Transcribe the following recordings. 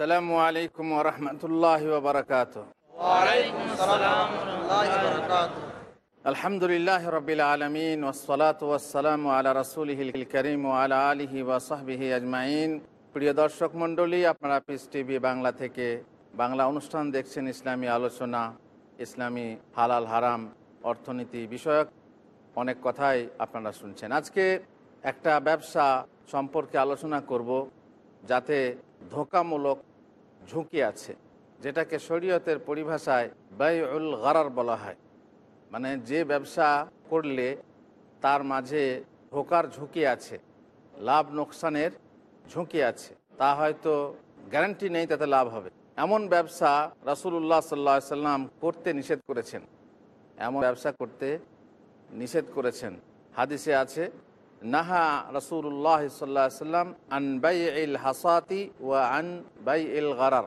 আসসালামু আলাইকুম রহমতুল্লাহ বারকাত আলহামদুলিল্লাহ রবিল আলমিন ওসলাত ওসালাম আলা রসুলহিল করিম আলা আলিহি ওয়াসাহবিহি আজমাইন। প্রিয় দর্শক মণ্ডলী, আপনারা পিস টিভি বাংলা থেকে বাংলা অনুষ্ঠান দেখছেন ইসলামী আলোচনা, ইসলামী হালাল হারাম অর্থনীতি বিষয়ক অনেক কথাই আপনারা শুনছেন। আজকে একটা ব্যবসা সম্পর্কে আলোচনা করব যাতে ধোকামূলক ঝুঁকি আছে, যেটাকে শরীয়তের পরিভাষায় ব্যয়উল গারার বলা হয়। মানে যে ব্যবসা করলে তার মাঝে ধোকার ঝুঁকি আছে, লাভ নোকসানের ঝুঁকি আছে, তা হয়তো গ্যারান্টি নেই, তাতে লাভ হবে। এমন ব্যবসা রাসুল্লাহ সাল্লা সাল্লাম করতে নিষেধ করেছেন। এমন ব্যবসা করতে নিষেধ করেছেন। হাদিসে আছে নাহা রসুল্লাহ সাল্লাহ সাল্লাম আন বাই ইল হাসাতি ওয়া আন বাই ইল গারার।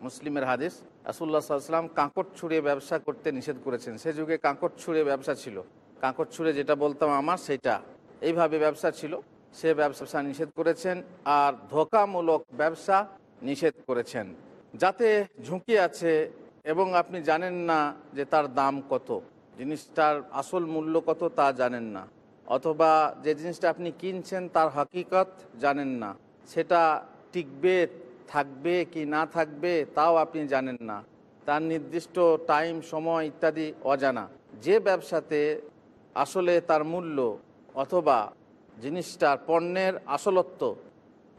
মুসলিমের হাদিস রাসুল্লাহ সাল্লাম কাঁকড় ছুঁড়ে ব্যবসা করতে নিষেধ করেছেন। সে যুগে কাঁকড় ছুঁড়ে ব্যবসা ছিল। কাঁকড় ছুঁড়ে যেটা বলতাম আমার, সেটা। এইভাবে ব্যবসা ছিল। সে ব্যবসা নিষেধ করেছেন আর ধোকামূলক ব্যবসা নিষেধ করেছেন। যাতে ঝুঁকি আছে এবং আপনি জানেন না যে তার দাম কত। জিনিসটার আসল মূল্য কত তা জানেন না। অথবা যে জিনিসটা আপনি কিনছেন তার হকিকত জানেন না। সেটা টিকবে, থাকবে কি না থাকবে তাও আপনি জানেন না। তার নির্দিষ্ট টাইম, সময় ইত্যাদি অজানা। যে ব্যবসাতে আসলে তার মূল্য অথবা জিনিসটার পণ্যের আসলত্ব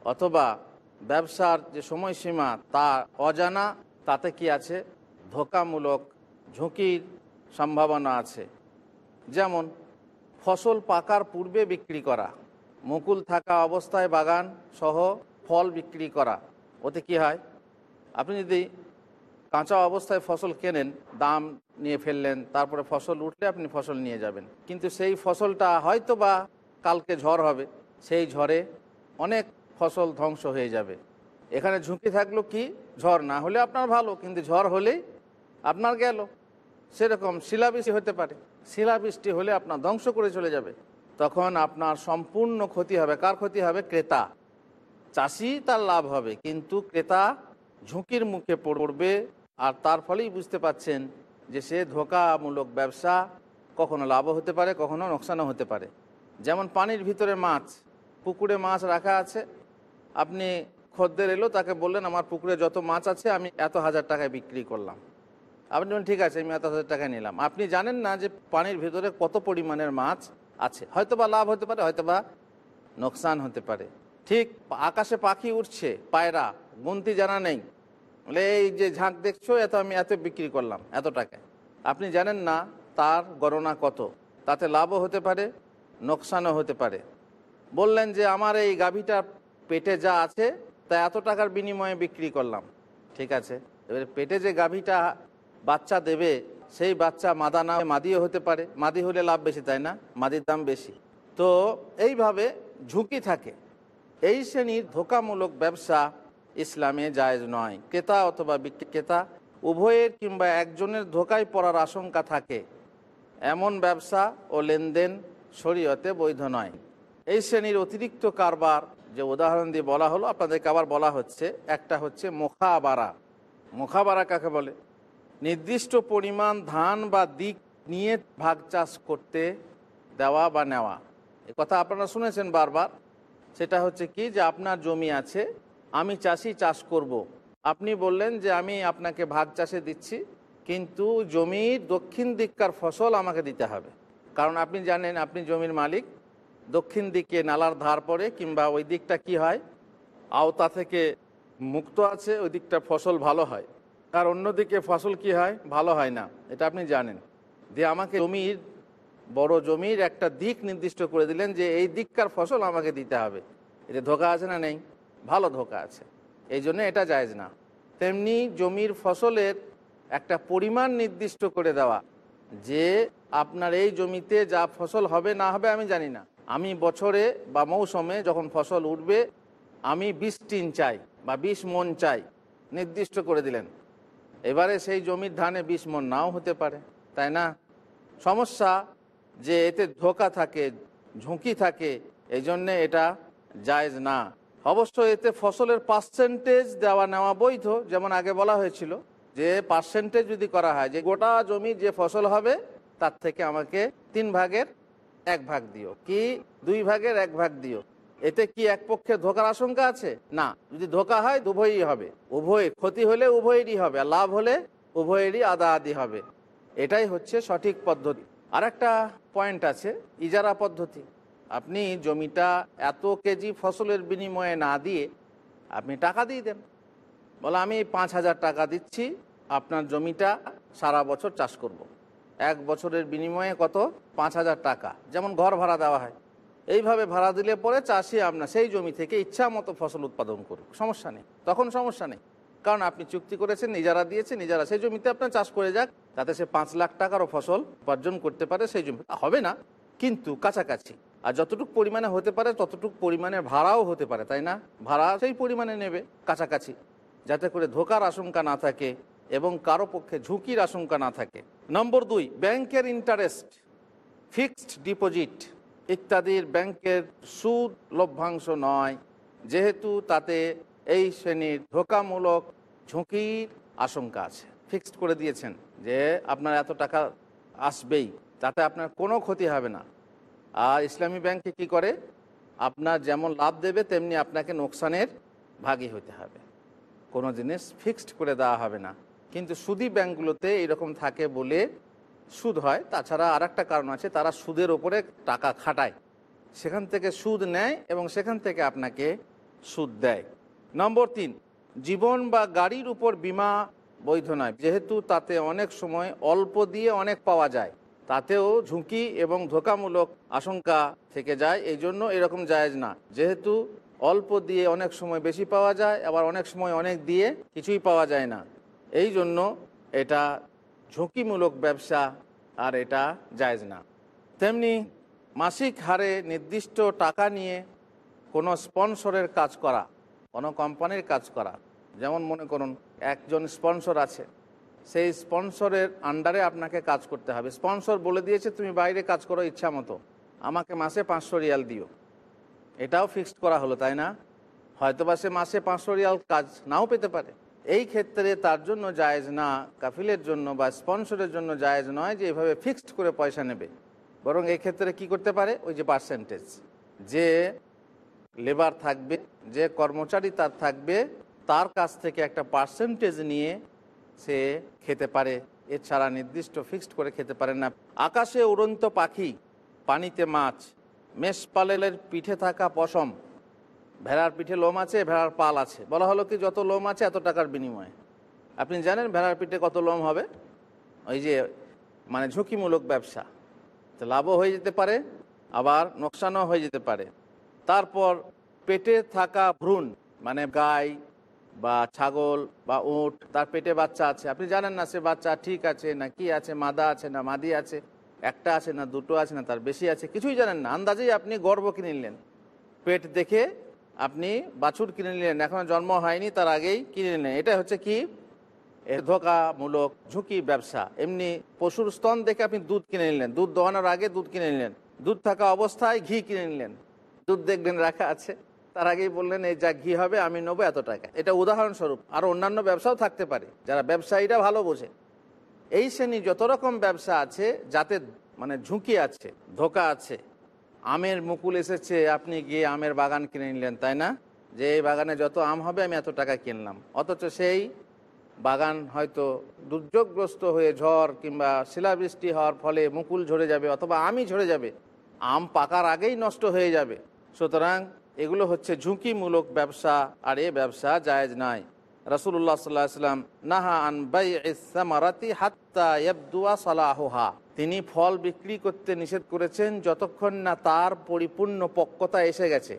অথবা ব্যবসার যে সময়সীমা তা অজানা, তাতে কি আছে? ধোকামূলক ঝুঁকির সম্ভাবনা আছে। যেমন ফসল পাকার পূর্বে বিক্রি করা, মুকুল থাকা অবস্থায় বাগান সহ ফল বিক্রি করা, ওতে কি হয়? আপনি যদি কাঁচা অবস্থায় ফসল কেনেন, দাম নিয়ে ফেললেন, তারপরে ফসল উঠলে আপনি ফসল নিয়ে যাবেন। কিন্তু সেই ফসলটা হয়তো বা কালকে ঝড় হবে, সেই ঝড়ে অনেক ফসল ধ্বংস হয়ে যাবে। এখানে ঝুঁকি থাকল কি? ঝড় না হলে আপনার ভালো, কিন্তু ঝড় হলেই আপনার গেল। সেরকম শিলাবৃষ্টি হতে পারে। শিলাবৃষ্টি হলে আপনার ধ্বংস করে চলে যাবে। তখন আপনার সম্পূর্ণ ক্ষতি হবে। কার ক্ষতি হবে? ক্রেতা। চাষি তার লাভ হবে, কিন্তু ক্রেতা ঝুঁকির মুখে পড়বে আর তার ফলেই বুঝতে পাচ্ছেন যে সে ধোকামূলক ব্যবসা কখনো লাভও হতে পারে, কখনো নোকসানও হতে পারে। যেমন পানির ভিতরে মাছ, পুকুরে মাছ রাখা আছে। আপনি খদ্দের এলো, তাকে বললেন, আমার পুকুরে যত মাছ আছে, আমি এত হাজার টাকায় বিক্রি করলাম। আপনি বলেন, ঠিক আছে, আমি এত হাজার টাকায় নিলাম। আপনি জানেন না যে পানির ভিতরে কত পরিমাণের মাছ আছে। হয়তো বা লাভ হতে পারে হয়তো বা নোকসান হতে পারে। ঠিক, আকাশে পাখি উঠছে পায়রা গুনতি জানা নেই। বলে, এই যে ঝাঁক দেখছ, এত আমি এত বিক্রি করলাম, এত টাকায়। আপনি জানেন না তার গণনা কত। তাতে লাভও হতে পারে, নোকসানও হতে পারে। বললেন যে, আমার এই গাভীটা পেটে যা আছে, তা এত টাকার বিনিময়ে বিক্রি করলাম। ঠিক আছে, এবারে পেটে যে গাভীটা বাচ্চা দেবে, সেই বাচ্চা মাদা না মাদিও হতে পারে। মাদি হলে লাভ বেশি, তাই না? মাদির দাম বেশি। তো এইভাবে ঝুঁকি থাকে। এই শ্রেণির ধোকামূলক ব্যবসা ইসলামে জায়েজ নয়। ক্রেতা অথবা বিক্রেতা উভয়ের কিংবা একজনের ধোকায় পড়ার আশঙ্কা থাকে। এমন ব্যবসা ও লেনদেন শরীয়তে বৈধ নয়। এই শ্রেণির অতিরিক্ত কারবার, যে উদাহরণ দিয়ে বলা হলো, আপনাদেরকে আবার বলা হচ্ছে, একটা হচ্ছে মোখাবারা। মোখাবারা কাকে বলে? নির্দিষ্ট পরিমাণ ধান বা দিক নিয়ে ভাগ চাষ করতে, দেওয়া বা নেওয়া। এ কথা আপনারা শুনেছেন বারবার। সেটা হচ্ছে কি যে আপনার জমি আছে, আমি চাষি চাষ করব। আপনি বললেন যে আমি আপনাকে ভাগ চাষে দিচ্ছি, কিন্তু জমির দক্ষিণ দিককার ফসল আমাকে দিতে হবে। কারণ আপনি জানেন, আপনি জমির মালিক। দক্ষিণ দিকে নালার ধার পড়ে কিংবা ওই দিকটা কি হয়? আওতা থেকে মুক্ত আছে, ওই দিকটা ফসল ভালো হয়। আর অন্যদিকে ফসল কি হয়? ভালো হয় না। এটা আপনি জানেন। দিয়ে আমাকে জমির, বড় জমির একটা দিক নির্দিষ্ট করে দিলেন যে এই দিককার ফসল আমাকে দিতে হবে। এতে ধোকা আছে না নেই? ভালো ধোকা আছে। এই জন্য এটা জায়জ না। তেমনি জমির ফসলের একটা পরিমাণ নির্দিষ্ট করে দেওয়া, যে আপনার এই জমিতে যা ফসল হবে না হবে আমি জানি না। আমি বছরে বা মৌসুমে যখন ফসল উঠবে, আমি বিশ টিন চাই বা বিশ মন চাই নির্দিষ্ট করে দিলেন। এবারে সেই জমির ধানে বিশ মন নাও হতে পারে, তাই না? সমস্যা যে এতে ধোকা থাকে, ঝুঁকি থাকে এই জন্যে এটা জায়জ না। অবশ্য এতে ফসলের পার্সেন্টেজ দেওয়া নেওয়া বৈধ, যেমন আগে বলা হয়েছিল, যে পার্সেন্টেজ যদি করা হয়, যে গোটা জমি যে ফসল হবে, তার থেকে আমাকে তিন ভাগের এক ভাগ দিও। কি? দুই ভাগের এক ভাগ দিও। এতে কি এক পক্ষে ধোকার আশঙ্কা আছে? না, যদি ধোকা হয় উভয়ই হবে। উভয় ক্ষতি হলে উভয়েরই হবে, আর লাভ হলে উভয়েরই আদা আদি হবে। এটাই হচ্ছে সঠিক পদ্ধতি। আর একটা পয়েন্ট আছে, ইজারা পদ্ধতি। আপনি জমিটা এত কেজি ফসলের বিনিময়ে না দিয়ে আপনি টাকা দিয়ে দেন। বলে, আমি পাঁচ হাজার টাকা দিচ্ছি, আপনার জমিটা সারা বছর চাষ করব। এক বছরের বিনিময়ে কত? পাঁচ হাজার টাকা। যেমন ঘর ভাড়া দেওয়া হয়। এইভাবে ভাড়া দিলে পরে চাষি আপনার সেই জমি থেকে ইচ্ছা মতো ফসল উৎপাদন করুক। সমস্যা নেই। তখন সমস্যা নেই। কারণ আপনি চুক্তি করেছেন, নিজেরা দিয়েছেন, নিজেরা সেই জমিতে আপনার চাষ করে যাক তাতে সে পাঁচ লাখ টাকারও ফসল উপার্জন করতে পারে সেই জমি। হবে না, কিন্তু কাছাকাছি। আর যতটুকু পরিমাণে হতে পারে, ততটুকু পরিমাণে ভাড়াও হতে পারে, তাই না? ভাড়া সেই পরিমাণে নেবে কাছাকাছি। যাতে করে ধোকার আশঙ্কা না থাকে এবং কারও পক্ষে ঝুঁকির আশঙ্কা না থাকে। নম্বর দুই, ব্যাংকের ইন্টারেস্ট ফিক্সড ডিপোজিট ইত্যাদির ব্যাংকের সুদ লভ্যাংশ নয়, যেহেতু তাতে এই শ্রেণির ধোকামূলক ঝুঁকির আশঙ্কা আছে। ফিক্সড করে দিয়েছেন যে আপনার এত টাকা আসবেই, তাতে আপনার কোনো ক্ষতি হবে না। আর ইসলামী ব্যাংকে কি করে? আপনার যেমন লাভ দেবে, তেমনি আপনাকে নোকসানের ভাগী হতে হবে। কোনো জিনিস ফিক্সড করে দেওয়া হবে না। কিন্তু সুদি ব্যাংকগুলোতে এরকম থাকে বলে সুদ হয়, তাছাড়া আর একটা কারণ আছে, তারা সুদের ওপরে টাকা খাটায়। সেখান থেকে সুদ নেয় এবং সেখান থেকে আপনাকে সুদ দেয়। নম্বর তিন, জীবন বা গাড়ির উপর বিমা বৈধ নয়। যেহেতু তাতে অনেক সময় অল্প দিয়ে অনেক পাওয়া যায়, তাতেও ঝুঁকি এবং ধোকামূলক আশঙ্কা থেকে যায়, এই জন্য এরকম জায়েজ না। যেহেতু অল্প দিয়ে অনেক সময় বেশি পাওয়া যায়, আবার অনেক সময় অনেক দিয়ে কিছুই পাওয়া যায় না। এই জন্য এটা ঝুঁকিমূলক ব্যবসা, আর এটা জায়জ না। তেমনি মাসিক হারে নির্দিষ্ট টাকা নিয়ে কোনো স্পন্সরের কাজ করা, কোনো কোম্পানির কাজ করা, যেমন মনে করুন একজন স্পন্সর আছে, সেই স্পন্সরের আন্ডারে আপনাকে কাজ করতে হবে। স্পন্সর বলে দিয়েছে, তুমি বাইরে কাজ করো ইচ্ছা মতো। আমাকে মাসে পাঁচশো রিয়াল দিও। এটাও ফিক্সড করা হলো, তাই না? হয়তো বা সে মাসে পাঁচশো রিয়াল কাজ নাও পেতে পারে। এই ক্ষেত্রে তার জন্য জায়েজ না, কাফিলের জন্য বা স্পন্সরের জন্য জায়েজ নয় যে এভাবে ফিক্সড করে পয়সা নেবে। বরং এই ক্ষেত্রে কি করতে পারে? ওই যে পার্সেন্টেজ যে লেবার থাকবে, যে কর্মচারী তার থাকবে, তার কাছ থেকে একটা পার্সেন্টেজ নিয়ে সে খেতে পারে। এছাড়া নির্দিষ্ট ফিক্সড করে খেতে পারে না। আকাশে উড়ন্ত পাখি, পানিতে মাছ, মেষপালের পিঠে থাকা পশম ভেড়ার পিঠে লোম আছে, ভেড়ার পাল আছে। বলা হলো কি, যত লোম আছে, এত টাকার বিনিময়ে। আপনি জানেন ভেড়ার পিঠে কত লোম হবে? ওই যে মানে ঝুঁকিমূলক ব্যবসা। তো লাভও হয়ে যেতে পারে, আবার নোকসানও হয়ে যেতে পারে। তারপর পেটে থাকা ভ্রূণ মানে গাই বা ছাগল বা উট, তার পেটে বাচ্চা আছে। আপনি জানেন না সে বাচ্চা ঠিক আছে না কি আছে, মাদা আছে না মাদি আছে, একটা আছে না দুটো আছে না তার বেশি আছে, কিছুই জানেন না। আন্দাজেই আপনি গর্ব কিনে নিলেন। পেট দেখে আপনি বাছুর কিনে নিলেন, এখনও জন্ম হয়নি, তার আগেই কিনে নিলেন। এটা হচ্ছে কি? ধোকামূলক ঝুঁকি ব্যবসা। এমনি পশুর স্তন দেখে আপনি দুধ কিনে নিলেন। দুধ দোয়ানোর আগে দুধ কিনে নিলেন। দুধ থাকা অবস্থায় ঘি কিনে নিলেন। দুধ দেখবেন রাখা আছে। তার আগেই বললেন, এই যা ঘি হবে, আমি নেব এত টাকা। এটা উদাহরণস্বরূপ। আর অন্যান্য ব্যবসাও থাকতে পারে, যারা ব্যবসায়ীরা ভালো বোঝে। এই শ্রেণি যত রকম ব্যবসা আছে, যাতে মানে ঝুঁকি আছে, ধোকা আছে আমের মুকুল এসেছে, আপনি গিয়ে আমের বাগান কিনে নিলেন, তাই না? যে এই বাগানে যত আম হবে, আমি এত টাকা কিনলাম। অথচ সেই বাগান হয়তো দুর্যোগগ্রস্ত হয়ে ঝড় কিংবা শিলাবৃষ্টি হওয়ার ফলে মুকুল ঝরে যাবে অথবা আমই ঝরে যাবে। আম পাকার আগেই নষ্ট হয়ে যাবে। সুতরাং এগুলো হচ্ছে ঝুঁকিমূলক ব্যবসা, আর এ ব্যবসা জায়েজ নাই। রসুল্লাহ সাল্লাহ সাল্লাম নাহা আন বাই ইসামারাতি হাত্তা ইয়াবদুয়া সালাহুহা। তিনি ফল বিক্রি করতে নিষেধ করেছেন যতক্ষণ না তার পরিপূর্ণ পক্কতা এসে গেছে।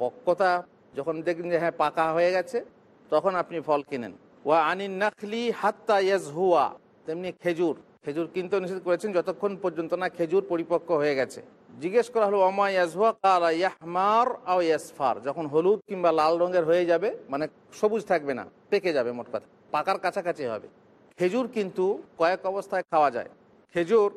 পক্কতা যখন দেখবেন যে হ্যাঁ পাকা হয়ে গেছে, তখন আপনি ফল কিনেন। ওয়া আনিন নাখলি হাত্তা ইয়াজহুয়া, তেমনি খেজুর। খেজুর কিনতে নিষেধ করেছেন যতক্ষণ পর্যন্ত না খেজুর পরিপক্ক হয়ে গেছে। জিজ্ঞেস করা হলো অমা ইয়াজহুয়া কালা ইয়াহমার আও ইয়াসফার? যখন হলুদ কিংবা লাল রঙের হয়ে যাবে মানে সবুজ থাকবে না, পেকে যাবে মোট কথা, পাকার কাছাকাছি হবে। খেজুর কিন্তু কয়েক অবস্থায় খাওয়া যায়। খেজুর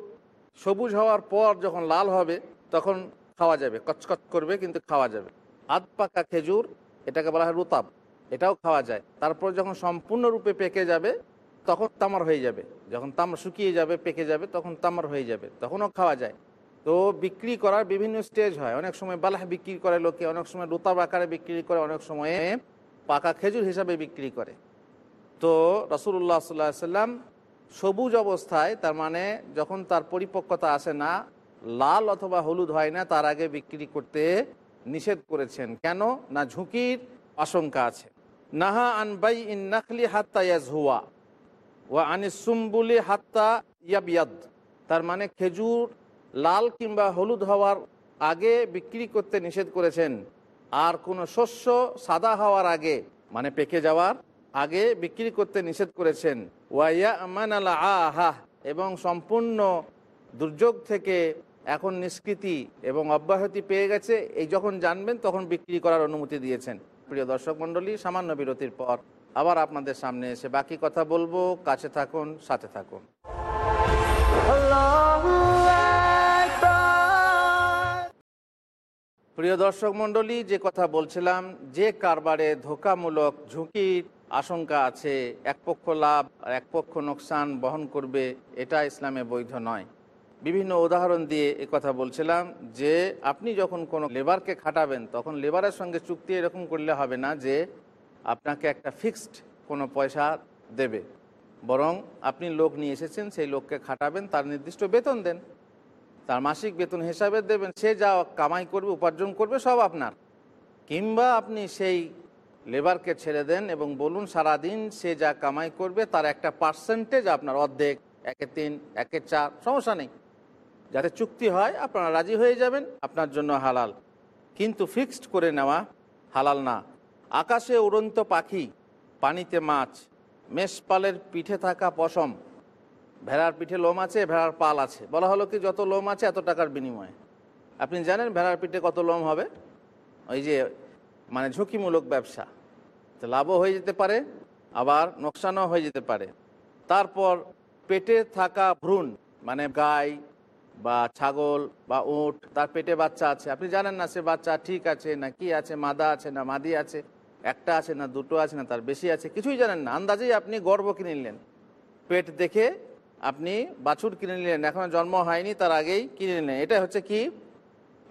সবুজ হওয়ার পর যখন লাল হবে, তখন খাওয়া যাবে, কচকচ করবে কিন্তু খাওয়া যাবে। আধ পাকা খেজুর, এটাকে বলা হয় রুতাব, এটাও খাওয়া যায়। তারপর যখন সম্পূর্ণরূপে পেকে যাবে, তখন তামার হয়ে যাবে। যখন তামার শুকিয়ে যাবে, পেকে যাবে, তখন তামার হয়ে যাবে, তখনও খাওয়া যায়। তো বিক্রি করার বিভিন্ন স্টেজ হয়। অনেক সময় বালাহ বিক্রি করে লোকে, অনেক সময় রুতাব আকারে বিক্রি করে, অনেক সময়ে পাকা খেজুর হিসাবে বিক্রি করে। তো রসুল্লাহ সাল্লাহ সাল্লাম সবুজ অবস্থায়, তার মানে যখন তার পরিপক্কতা আসে না, লাল অথবা হলুদ হয় না, তার আগে বিক্রি করতে নিষেধ করেছেন। কেন? না ঝুঁকির আশঙ্কা আছে। নাহা আনবাই ইন নাখলি হাত্তা ইয়াজ ইয়াজহুয়া ও আনিসুম্বুলি হাত্তা ইয়াবিয়াদ তার মানে খেজুর লাল কিংবা হলুদ হওয়ার আগে বিক্রি করতে নিষেধ করেছেন। আর কোনো শস্য সাদা হওয়ার আগে মানে পেকে যাওয়ার আগে বিক্রি করতে নিষেধ করেছেন। ওয়াইয়া আমান আলা আহা এবং সম্পূর্ণ দুর্যোগ থেকে এখন নিষ্কৃতি এবং অব্যাহতি পেয়ে গেছে। এই যখন জানবেন তখন বিক্রি করার অনুমতি দিয়েছেন। প্রিয় দর্শক মণ্ডলী সামান্য বিরতির পর আবার আপনাদের সামনে এসে বাকি কথা বলব। কাছে থাকুন সাথে থাকুন। প্রিয় দর্শক মণ্ডলী যে কথা বলছিলাম যে কারবারে ধোকামূলক ঝুঁকির আশঙ্কা আছে, এক পক্ষ লাভ এক পক্ষ নোকসান বহন করবে, এটা ইসলামে বৈধ নয়। বিভিন্ন উদাহরণ দিয়ে এ কথা বলছিলাম যে, আপনি যখন কোনো লেবারকে খাটাবেন, তখন লেবারের সঙ্গে চুক্তি এরকম করলে হবে না যে, আপনাকে একটা ফিক্সড কোনো পয়সা দেবে। বরং আপনি লোক নিয়ে এসেছেন, সেই লোককে খাটাবেন, তার নির্দিষ্ট বেতন দেন। তার মাসিক বেতন হিসাবে দেবেন, সে যা কামাই করবে, উপার্জন করবে, সব আপনার। কিংবা আপনি সেই লেবারকে ছেড়ে দেন এবং বলুন, সারাদিন সে যা কামাই করবে, তার একটা পার্সেন্টেজ আপনার অর্ধেক একে তিন একে চার, সমস্যা নেই। যাতে চুক্তি হয়, আপনারা রাজি হয়ে যাবেন, আপনার জন্য হালাল। কিন্তু ফিক্সড করে নেওয়া হালাল না। আকাশে উড়ন্ত পাখি, পানিতে মাছ, মেষপালের পিঠে থাকা পশম। ভেড়ার পিঠে লোম আছে, ভেড়ার পাল আছে। বলা হলো কি, যত লোম আছে, এত টাকার বিনিময়ে। আপনি জানেন ভেড়ার পিঠে কত লোম হবে? ওই যে মানে ঝুঁকিমূলক ব্যবসা। লাভও হয়ে যেতে পারে, আবার নোকসানও হয়ে যেতে পারে। তারপর পেটে থাকা ভ্রূণ মানে গাই বা ছাগল বা উট, তার পেটে বাচ্চা আছে। আপনি জানেন না সে বাচ্চা ঠিক আছে না কি আছে, মাদা আছে না মাদি আছে, একটা আছে না দুটো আছে না তার বেশি আছে, কিছুই জানেন না। আন্দাজেই আপনি গর্ব কিনে নিলেন। পেট দেখে আপনি বাছুর কিনে নিলেন, এখনও জন্ম হয়নি, তার আগেই কিনে নিলেন। এটা হচ্ছে কি?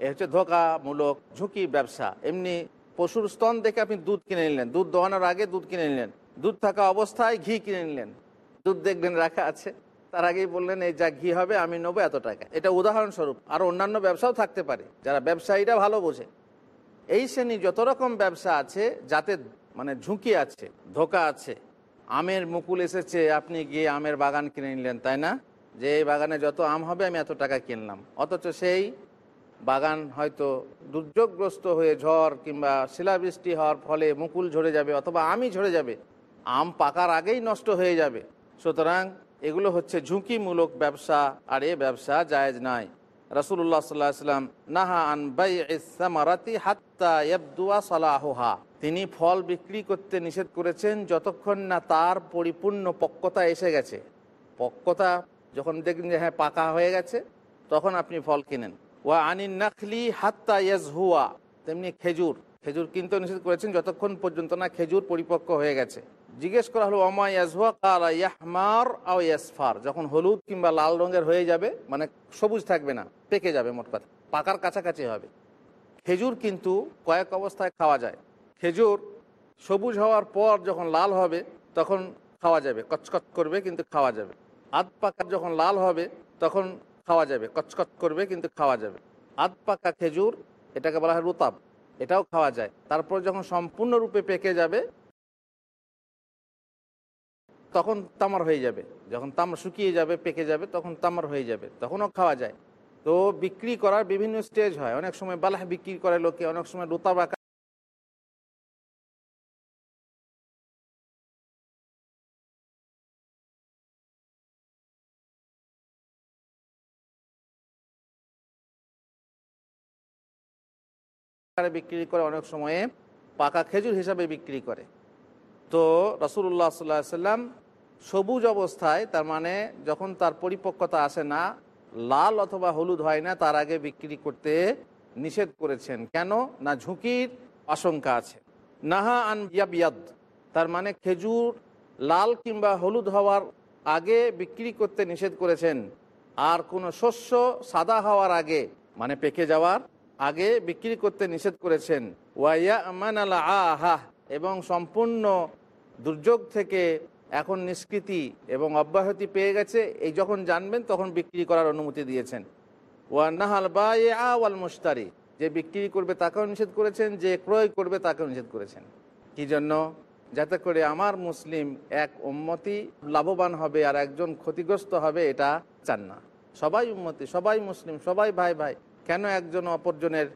এ হচ্ছে ধোকামূলক, ঝুঁকি ব্যবসা। এমনি পশুর স্তন দেখে আপনি দুধ কিনে নিলেন। দুধ দোয়ানোর আগে দুধ কিনে নিলেন। দুধ থাকা অবস্থায় ঘি কিনে নিলেন। দুধ দেখবেন রাখা আছে। তার আগেই বললেন, এই যা ঘি হবে, আমি নেব এত টাকা এটা উদাহরণস্বরূপ। আর অন্যান্য ব্যবসাও থাকতে পারে, যারা ব্যবসায়ীরা ভালো বোঝে। এই শ্রেণি যত রকম ব্যবসা আছে, যাতে মানে ঝুঁকি আছে, ধোকা আছে, আমের মুকুল এসেছে, আপনি গিয়ে আমের বাগান কিনে নিলেন, তাই না? যে এই বাগানে যত আম হবে, আমি এত টাকা কিনলাম। অথচ সেই বাগান হয়তো দুর্যোগগ্রস্ত হয়ে ঝড় কিংবা শিলাবৃষ্টি হওয়ার ফলে মুকুল ঝরে যাবে অথবা আমই ঝরে যাবে। আম পাকার আগেই নষ্ট হয়ে যাবে। সুতরাং এগুলো হচ্ছে ঝুঁকিমূলক ব্যবসা, আর এ ব্যবসা জায়েজ নাই। রসুল্লাহ সাল্লাহ সাল্লাম নাহা আন বাই ইসামারাতি হাত্তা ইয়াবদুয়া সালাহুহা। তিনি ফল বিক্রি করতে নিষেধ করেছেন যতক্ষণ না তার পরিপূর্ণ পক্কতা এসে গেছে। পক্কতা যখন দেখবেন যে হ্যাঁ পাকা হয়ে গেছে, তখন আপনি ফল কিনেন। ওয়া আনিন নাখলি হাত্তা ইয়াজহুয়া। তেমনি খেজুর। খেজুর কিনতে নিষেধ করেছেন যতক্ষণ পর্যন্ত না খেজুর পরিপক্ক হয়ে গেছে। জিজ্ঞেস করা হলো অমা ইয়াজহুয়া? কালা ইয়াহমার আও ইয়াসফার। যখন হলুদ কিংবা লাল রঙের হয়ে যাবে মানে সবুজ থাকবে না, পেকে যাবে মোট কথা, পাকার কাছাকাছি হবে। খেজুর কিন্তু কয়েক অবস্থায় খাওয়া যায়। খেজুর সবুজ হওয়ার পর যখন লাল হবে, তখন খাওয়া যাবে, কচকচ করবে, কিন্তু খাওয়া যাবে। আধ পাকা যখন লাল হবে, তখন খাওয়া যাবে, কচকচ করবে কিন্তু খাওয়া যাবে। আধ পাকা খেজুর, এটাকে বলা হয় রুতাব, এটাও খাওয়া যায়। তারপর যখন সম্পূর্ণরূপে পেকে যাবে, তখন তামার হয়ে যাবে। যখন তামার শুকিয়ে যাবে, পেকে যাবে, তখন তামার হয়ে যাবে, তখনও খাওয়া যায়। তো বিক্রি করার বিভিন্ন স্টেজ হয়। অনেক সময় বালাহ বিক্রি করে লোকে, অনেক সময় রুতাব বিক্রি করে অনেক সময়ে পাকা খেজুর হিসাবে বিক্রি করে। তো রসুল্লাহ সাল্লাহ সাল্লাম সবুজ অবস্থায়, তার মানে যখন তার পরিপক্কতা আসে না, লাল অথবা হলুদ হয় না, তার আগে বিক্রি করতে নিষেধ করেছেন। কেন? না ঝুঁকির আশঙ্কা আছে। নাহা আন ইয়াবিয়াদ, তার মানে খেজুর লাল কিংবা হলুদ হওয়ার আগে বিক্রি করতে নিষেধ করেছেন। আর কোনো শস্য সাদা হওয়ার আগে মানে পেকে যাওয়ার আগে বিক্রি করতে নিষেধ করেছেন। ওয়াইয়া আমান আল আহা, এবং সম্পূর্ণ দুর্যোগ থেকে এখন নিষ্কৃতি এবং অব্যাহতি পেয়ে গেছে। এই যখন জানবেন, তখন বিক্রি করার অনুমতি দিয়েছেন। ওয়ান্নাহাল বা এ ওয়াল মুস্তারি যে বিক্রি করবে তাকেও নিষেধ করেছেন, যে ক্রয় করবে তাকেও নিষেধ করেছেন। কি জন্য? যাতে করে আমার মুসলিম এক উম্মতি লাভবান হবে আর একজন ক্ষতিগ্রস্ত হবে, এটা চান না। সবাই উন্মতি সবাই মুসলিম, সবাই ভাই ভাই। কেন একজন অপরজনের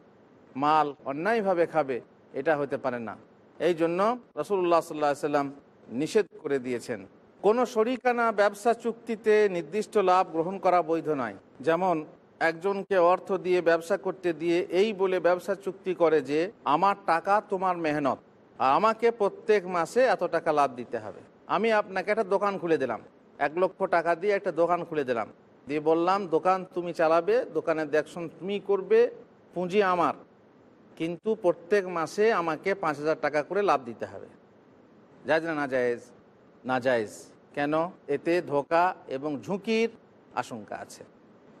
মাল অন্যায়ভাবে খাবে? এটা হতে পারে না। এই জন্য রসুল্লাহ সাল্লাহ সাল্লাম নিষেধ করে দিয়েছেন। কোনো শরিকানা ব্যবসা চুক্তিতে নির্দিষ্ট লাভ গ্রহণ করা বৈধ নয়। যেমন, একজনকে অর্থ দিয়ে ব্যবসা করতে দিয়ে এই বলে ব্যবসা চুক্তি করে যে, আমার টাকা তোমার মেহনত, আর আমাকে প্রত্যেক মাসে এত টাকা লাভ দিতে হবে। আমি আপনাকে একটা দোকান খুলে দিলাম। এক লক্ষ টাকা দিয়ে একটা দোকান খুলে দিলাম। দিয়ে বললাম, দোকান তুমি চালাবে, দোকানের দেখশন তুমি করবে, পুঁজি আমার। কিন্তু প্রত্যেক মাসে আমাকে পাঁচ হাজার টাকা করে লাভ দিতে হবে। জায়জ না না জায়েজ? না জায়েজ। কেন? এতে ধোকা এবং ঝুঁকির আশঙ্কা আছে।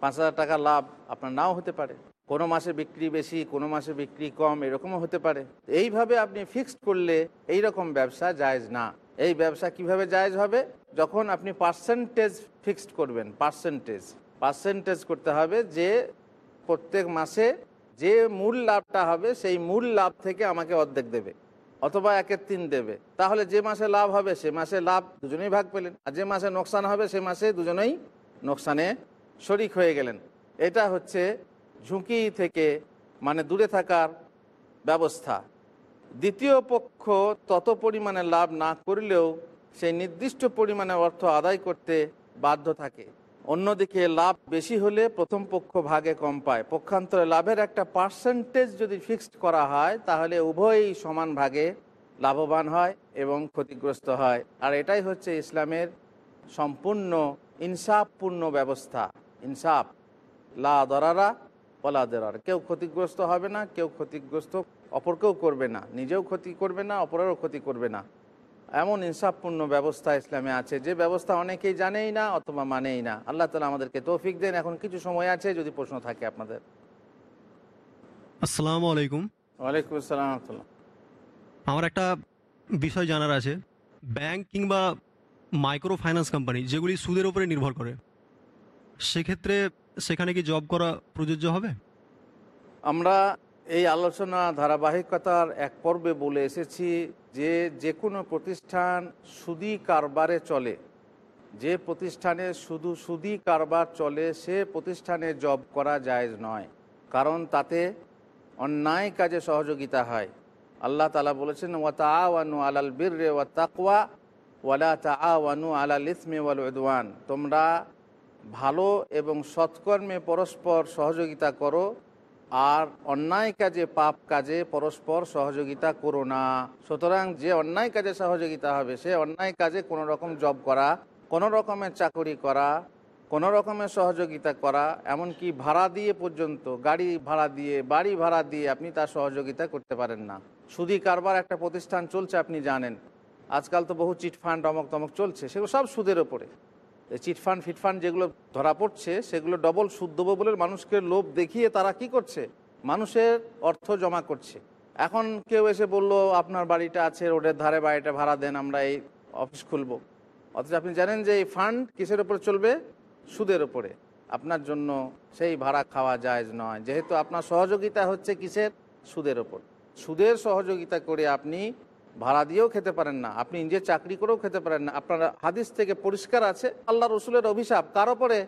পাঁচ হাজার টাকা লাভ আপনার নাও হতে পারে। কোনো মাসে বিক্রি বেশি, কোনো মাসে বিক্রি কম, এরকমও হতে পারে। এইভাবে আপনি ফিক্সড করলে এই রকম ব্যবসা জায়েজ না। এই ব্যবসা কীভাবে জায়েজ হবে? যখন আপনি পার্সেন্টেজ ফিক্সড করবেন পার্সেন্টেজ পার্সেন্টেজ করতে হবে যে প্রত্যেক মাসে যে মূল লাভটা হবে, সেই মূল লাভ থেকে আমাকে অর্ধেক দেবে অথবা একের তিন দেবে। তাহলে যে মাসে লাভ হবে, সে মাসে লাভ দুজনেই ভাগ পেলেন। আর যে মাসে নোকসান হবে, সে মাসে দুজনেই নোকসানে শরিক হয়ে গেলেন। এটা হচ্ছে ঝুঁকি থেকে মানে দূরে থাকার ব্যবস্থা। দ্বিতীয় পক্ষ তত পরিমাণে লাভ না করলেও সেই নির্দিষ্ট পরিমাণে অর্থ আদায় করতে বাধ্য থাকে। অন্যদিকে লাভ বেশি হলে প্রথম পক্ষ ভাগে কম পায়। পক্ষান্তরে লাভের একটা পার্সেন্টেজ যদি ফিক্সড করা হয়, তাহলে উভয়ই সমান ভাগে লাভবান হয় এবং ক্ষতিগ্রস্ত হয়। আর এটাই হচ্ছে ইসলামের সম্পূর্ণ, ইনসাফপূর্ণ ব্যবস্থা। ইনসাফ। লা দরারা পলা দরার। কেউ ক্ষতিগ্রস্ত হবে না, কেউ ক্ষতিগ্রস্ত অপরকেও করবে না নিজেও ক্ষতি করবে না অপরেরও ক্ষতি করবে না। এমন ইনসাফপূর্ণ ব্যবস্থা ইসলামে আছে যে ব্যবস্থা অনেকেই জানেই না অথবা মানেই না। আল্লাহ তালা আমাদেরকে তৌফিক দেন। এখন কিছু সময় আছে যদি প্রশ্ন থাকে আপনাদের। আসসালামু আলাইকুম। ওয়ালাইকুম আসসালাম আমার একটা বিষয় জানার আছে। ব্যাংক কিংবা মাইক্রো ফাইন্যান্স কোম্পানি যেগুলি সুদের উপরে নির্ভর করে সেক্ষেত্রে সেখানে কি জব করা প্রযোজ্য হবে? আমরা এই আলোচনা ধারাবাহিকতার এক পর্বে বলে এসেছি যে যে কোনো প্রতিষ্ঠান সুদি কারবারে চলে। যে প্রতিষ্ঠানে শুধু সুদি কারবার চলে, সে প্রতিষ্ঠানে জব করা জায়েজ নয়। কারণ তাতে অন্যায় কাজে সহযোগিতা হয়। আল্লাহ তালা বলেছেন, ওয়া তাআওয়ানু আলাল বিররে ওয়া তাকওয়া ওয়ালা তাআওয়ানু আলাল ইসমি ওয়াল উদওয়ান। তোমরা ভালো এবং সৎকর্মে পরস্পর সহযোগিতা করো আর অন্যায় কাজে পাপ কাজে পরস্পর সহযোগিতা করো না। সুতরাং যে অন্যায় কাজে সহযোগিতা হবে, সে অন্যায় কাজে কোনো রকম জব করা, কোনো রকমের চাকরি করা, কোনো রকমের সহযোগিতা করা, এমনকি ভাড়া দিয়ে পর্যন্ত, গাড়ি ভাড়া দিয়ে, বাড়ি ভাড়া দিয়ে আপনি তার সহযোগিতা করতে পারেন না। সুদি কারবার একটা প্রতিষ্ঠান চলছে, আপনি জানেন। আজকাল তো বহু চিটফান্ড অমক তমক চলছে, সেগুলো সব সুদের ওপরে। চিটফান্ড ফিটফান্ড যেগুলো ধরা পড়ছে, সেগুলো ডবল সুদ দেবো বলে মানুষকে লোভ দেখিয়ে তারা কি করছে? মানুষের অর্থ জমা করছে। এখন কেউ এসে বলল, আপনার বাড়িটা আছে, রোডের ধারে বাড়িটা ভাড়া দেন, আমরা এই অফিস খুলবো। অথচ আপনি জানেন যে এই ফান্ড কিসের ওপরে চলবে? সুদের ওপরে আপনার জন্য সেই ভাড়া খাওয়া যায় নয়। যেহেতু আপনার সহযোগিতা হচ্ছে কিসের? সুদের ওপর সুদের সহযোগিতা করে আপনি ভাড়া দিয়েও খেতে পারেন না। আপনি নিজে চাকরি করেও খেতে পারেন না। আপনার হাদিস থেকে পরিষ্কার আছে আল্লাহ রসুলের অভিশাপ। কার ওপরে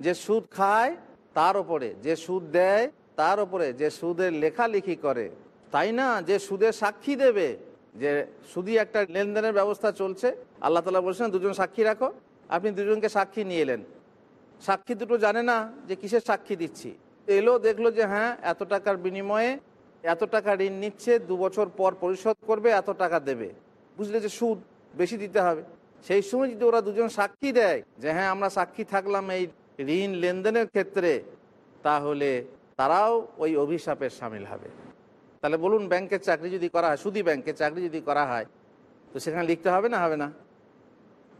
যে সুদ খায়, তার ওপরে যে সুদ দেয়, তার ওপরে যে সুদের লেখালেখি করে, তাই না? যে সুদের সাক্ষী দেবে, যে সুদি একটা লেনদেনের ব্যবস্থা চলছে। আল্লাহ তালা বলছেন, দুজন সাক্ষী রাখো। আপনি দুজনকে সাক্ষী নিয়ে এলেন। সাক্ষী দুটো জানে না যে কিসের সাক্ষী দিচ্ছি। এলো, দেখল যে হ্যাঁ এত টাকার বিনিময়ে এত টাকা ঋণ নিচ্ছে, দু বছর পর পরিশোধ করবে, এত টাকা দেবে। বুঝলে যে সুদ বেশি দিতে হবে। সেই সময় যদি ওরা দুজন সাক্ষী দেয় যে হ্যাঁ আমরা সাক্ষী থাকলাম এই ঋণ লেনদেনের ক্ষেত্রে, তাহলে তারাও ওই অভিশাপের সামিল হবে। তাহলে বলুন ব্যাংকের চাকরি যদি করা হয়, সুদি ব্যাংকে চাকরি যদি করা হয়, তো সেখানে লিখতে হবে না হবে না?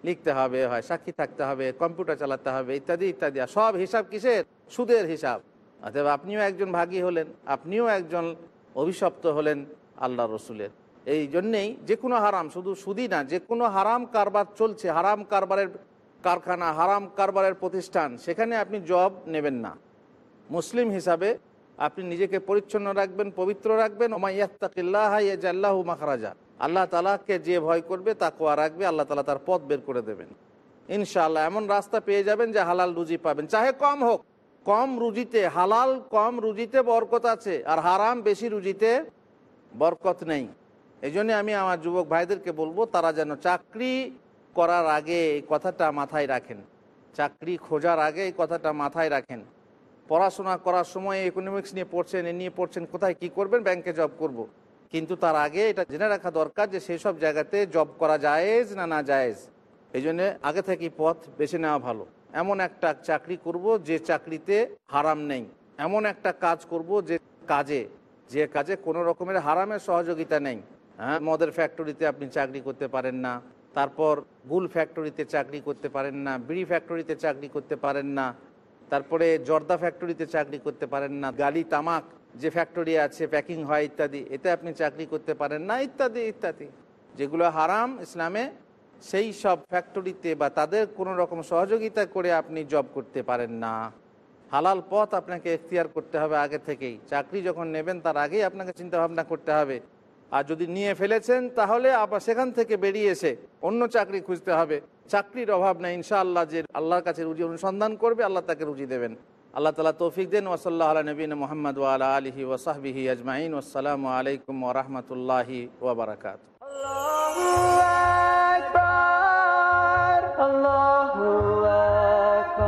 লিখতে হবে, হয় সাক্ষী থাকতে হবে, কম্পিউটার চালাতে হবে, ইত্যাদি ইত্যাদি। সব হিসাব কিসের? সুদের হিসাব। অতএব আপনিও একজন ভাগী হলেন, আপনিও একজন অভিশপ্ত হলেন আল্লাহ রসুলের। এই জন্যেই যে কোনো হারাম, শুধু সুদি না, যে কোনো হারাম কারবার চলছে, হারাম কারবারের কারখানা, হারাম কারবারের প্রতিষ্ঠান, সেখানে আপনি জব নেবেন না। মুসলিম হিসাবে আপনি নিজেকে পরিচ্ছন্ন রাখবেন, পবিত্র রাখবেন। ওমাইয়াত্তাকিল্লাহ মাখারাজা। আল্লাহ তালাকে যে ভয় করবে তা কোয়া রাখবে, আল্লাহ তালা তার পথ বের করে দেবেন। ইনশাআল্লাহ এমন রাস্তা পেয়ে যাবেন যে হালাল রুজি পাবেন, চাহে কম হোক। কম রুজিতে, হালাল কম রুজিতে বরকত আছে, আর হারাম বেশি রুজিতে বরকত নেই। এই আমি আমার যুবক ভাইদেরকে বলব, তারা যেন চাকরি করার আগে এই কথাটা মাথায় রাখেন। চাকরি খোঁজার আগে এই কথাটা মাথায় রাখেন। পড়াশোনা করার সময় ইকোনমিক্স নিয়ে পড়ছেন, এ নিয়ে পড়ছেন, কোথায় কি করবেন? ব্যাংকে জব করব। কিন্তু তার আগে এটা জেনে রাখা দরকার যে সেই সব জায়গাতে জব করা জায়েজ না না জায়েজ। এই জন্যে আগে থেকেই পথ বেছে নেওয়া ভালো। এমন একটা চাকরি করব যে চাকরিতে হারাম নেই। এমন একটা কাজ করব যে কাজে যে কাজে কোনো রকমের হারামের সহযোগিতা নেই। হ্যাঁ মদের ফ্যাক্টরিতে আপনি চাকরি করতে পারেন না, তারপর গুল ফ্যাক্টরিতে চাকরি করতে পারেন না, বিড়ি ফ্যাক্টরিতে চাকরি করতে পারেন না, তারপরে জর্দা ফ্যাক্টরিতে চাকরি করতে পারেন না, গালি তামাক যে ফ্যাক্টরি আছে, প্যাকিং হয় ইত্যাদি, এতে আপনি চাকরি করতে পারেন না, ইত্যাদি ইত্যাদি। যেগুলো হারাম, ইসলামে সেই সব ফ্যাক্টরিতে বা তাদের কোনো রকম সহযোগিতা করে আপনি জব করতে পারেন না। হালাল পথ আপনাকে এখতিয়ার করতে হবে আগে থেকেই। চাকরি যখন নেবেন তার আগেই আপনাকে চিন্তা ভাবনা করতে হবে। আর যদি নিয়ে ফেলেছেন তাহলে আবার সেখান থেকে বেরিয়ে এসে অন্য চাকরি খুঁজতে হবে। চাকরির অভাব নেই, ইনশাআল্লাহ যে আল্লাহর কাছে রুজি অনুসন্ধান করবে, আল্লাহ তাকে রুজি দেবেন। আল্লাহ তালা তৌফিক দেন। ওসল্লাহ আলা নবীন মোহাম্মদ ওয়ালা আলহি ওসাহবিহি আজমাইন। আসসালামু আলাইকুম ওরহমতুল্লাহি ওবরাকাত